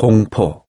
공 포.